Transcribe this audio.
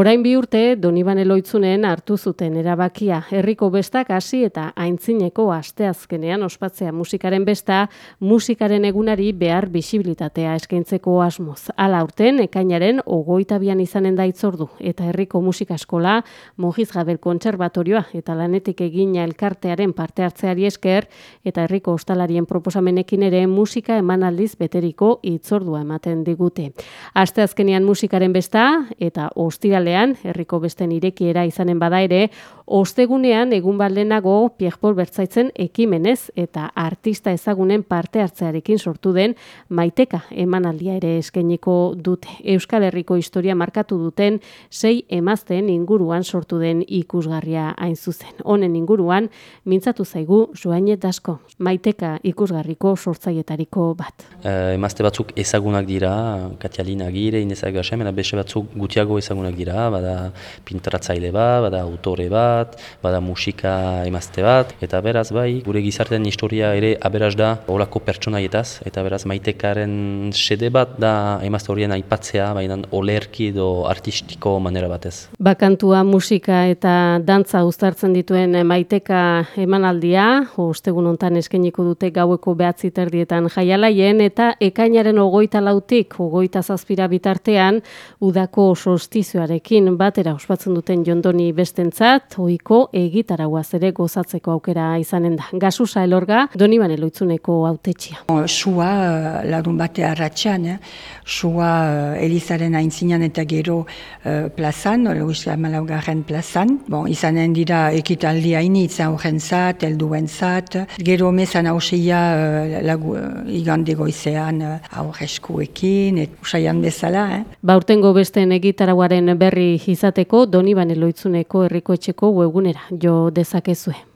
Orain bi urte Donibane Loitzunen hartu zuten erabakia. Herriko bestak hasi eta aintzineko asteazkenean ospatzea musikaren besta, musikaren egunari behar bisibilitatea eskaintzeko asmoz. Hala urten ekainaren 22an izanen da itzordu eta herriko musika eskola Mojiz Gabel Kontserbatorioa eta lanetik egina elkartearen parte hartzeari esker eta herriko ostalarien proposamenekin ere musika emanaldiz beteriko itzordua ematen digute. Asteazkenean musikaren besta eta ostira ostiralean, herriko besten irekiera izanen bada ere, ostegunean egun baldenago Pierre bertzaitzen ekimenez eta artista ezagunen parte hartzearekin sortu den maiteka emanaldia ere eskainiko dute. Euskal Herriko historia markatu duten sei emazten inguruan sortu den ikusgarria hain zuzen. Honen inguruan, mintzatu zaigu Joanet asko, maiteka ikusgarriko sortzaietariko bat. E, emazte batzuk ezagunak dira, Katialina Gire, Inezak Gasem, beste batzuk gutiago ezagunak dira, bada pintaratzaile bat, bada autore bat, bada musika emazte bat, eta beraz bai, gure gizartean historia ere aberaz da olako pertsonaietaz, eta beraz maitekaren sede bat da emazte horien aipatzea, baina olerki edo artistiko manera batez. Bakantua musika eta dantza uztartzen dituen maiteka emanaldia, ostegun hontan eskeniko dute gaueko behatzi terdietan jaialaien, eta ekainaren ogoita lautik, ogoita zazpira bitartean, udako sostizioa Ekin batera ospatzen duten jondoni bestentzat, oiko egitarauaz ere gozatzeko aukera izanen da. Gasusa elorga, doni bane loitzuneko autetxia. Sua lagun bate arratxan, eh? sua eh, Elizaren aintzinan eta gero uh, plazan, hori malaugarren plazan. Bon, izanen dira ekitaldi hainitz aurren zat, elduen zat. Gero mesan hausia uh, lagu uh, igande goizean uh, aurreskuekin, et usaian bezala. Eh? Baurtengo besten egitarauaren berri izateko Donibane Loitzuneko herriko etxeko webgunera jo dezakezue.